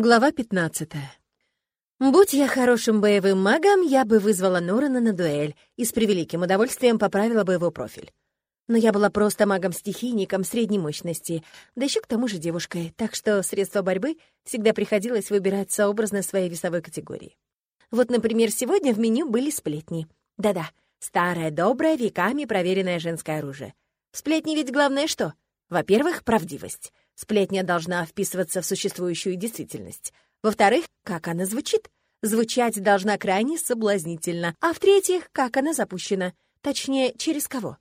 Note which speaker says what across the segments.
Speaker 1: Глава 15. Будь я хорошим боевым магом, я бы вызвала Норана на дуэль и с превеликим удовольствием поправила бы его профиль. Но я была просто магом-стихийником средней мощности, да еще к тому же девушкой, так что средства борьбы всегда приходилось выбирать сообразно своей весовой категории. Вот, например, сегодня в меню были сплетни. Да-да, старое, доброе, веками проверенное женское оружие. В сплетни ведь главное что? Во-первых, правдивость — Сплетня должна вписываться в существующую действительность. Во-вторых, как она звучит? Звучать должна крайне соблазнительно. А в-третьих, как она запущена? Точнее, через кого?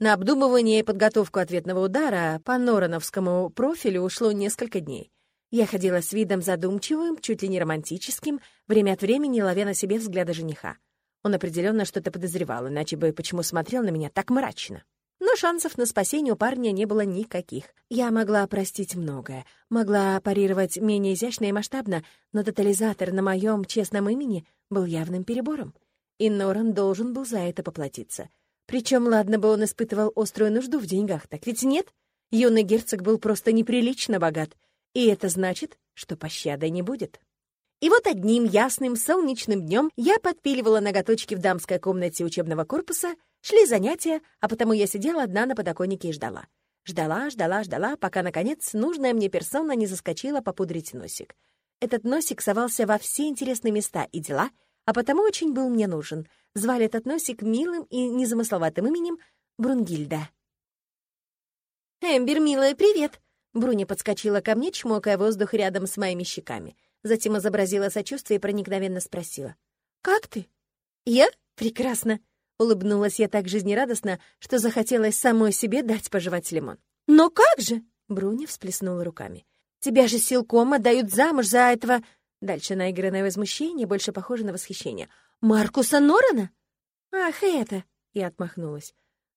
Speaker 1: На обдумывание и подготовку ответного удара по Нороновскому профилю ушло несколько дней. Я ходила с видом задумчивым, чуть ли не романтическим, время от времени ловя на себе взгляды жениха. Он определенно что-то подозревал, иначе бы почему смотрел на меня так мрачно. Но шансов на спасение у парня не было никаких. Я могла простить многое, могла парировать менее изящно и масштабно, но тотализатор на моем честном имени был явным перебором. И Норан должен был за это поплатиться. Причем, ладно бы он испытывал острую нужду в деньгах, так ведь нет? Юный герцог был просто неприлично богат, и это значит, что пощады не будет. И вот одним ясным солнечным днем я подпиливала ноготочки в дамской комнате учебного корпуса — Шли занятия, а потому я сидела одна на подоконнике и ждала. Ждала, ждала, ждала, пока, наконец, нужная мне персона не заскочила попудрить носик. Этот носик совался во все интересные места и дела, а потому очень был мне нужен. Звали этот носик милым и незамысловатым именем Брунгильда. «Эмбер, милая, привет!» Бруни подскочила ко мне, чмокая воздух рядом с моими щеками. Затем изобразила сочувствие и проникновенно спросила. «Как ты?» «Я? Прекрасно. Улыбнулась я так жизнерадостно, что захотелось самой себе дать пожевать лимон. «Но как же?» — Бруня всплеснула руками. «Тебя же силком отдают замуж за этого...» Дальше наигранное возмущение, больше похоже на восхищение. «Маркуса Норана?» «Ах, это...» — я отмахнулась.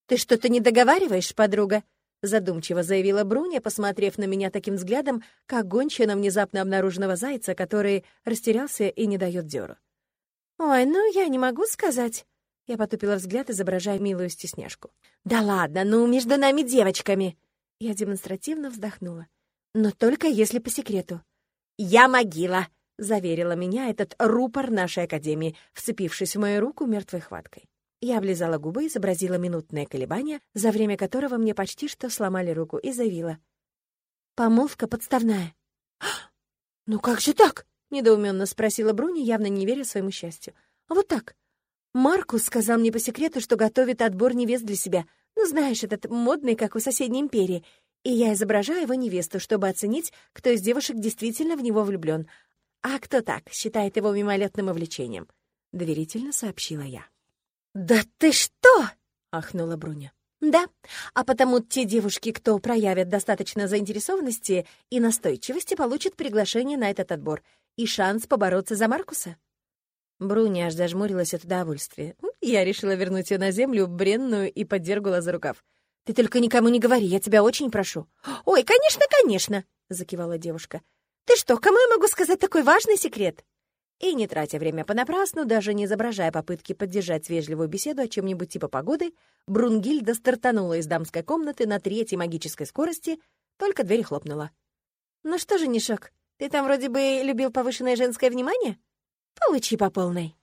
Speaker 1: «Ты что-то не договариваешь, подруга?» Задумчиво заявила Бруня, посмотрев на меня таким взглядом, как гончая на внезапно обнаруженного зайца, который растерялся и не дает дёру. «Ой, ну я не могу сказать...» Я потупила взгляд, изображая милую стесняшку. «Да ладно, ну, между нами девочками!» Я демонстративно вздохнула. «Но только если по секрету». «Я могила!» — заверила меня этот рупор нашей академии, вцепившись в мою руку мертвой хваткой. Я облизала губы, изобразила минутное колебание, за время которого мне почти что сломали руку, и заявила. «Помолвка подставная». «Ну как же так?» — недоуменно спросила Бруни, явно не веря своему счастью. «А вот так. Маркус сказал мне по секрету, что готовит отбор невест для себя. Ну, знаешь, этот модный, как у соседней империи. И я изображаю его невесту, чтобы оценить, кто из девушек действительно в него влюблен, а кто так, считает его мимолетным увлечением. Доверительно сообщила я. «Да ты что?» — ахнула Бруня. «Да, а потому те девушки, кто проявят достаточно заинтересованности и настойчивости, получат приглашение на этот отбор и шанс побороться за Маркуса». Бруни аж зажмурилась от удовольствия. Я решила вернуть ее на землю, бренную, и подергала за рукав. «Ты только никому не говори, я тебя очень прошу». «Ой, конечно, конечно!» — закивала девушка. «Ты что, кому я могу сказать такой важный секрет?» И, не тратя время понапрасну, даже не изображая попытки поддержать вежливую беседу о чем-нибудь типа погоды, Брунгильда стартанула из дамской комнаты на третьей магической скорости, только дверь хлопнула. «Ну что же, Нишок, ты там вроде бы любил повышенное женское внимание?» Получи по полной.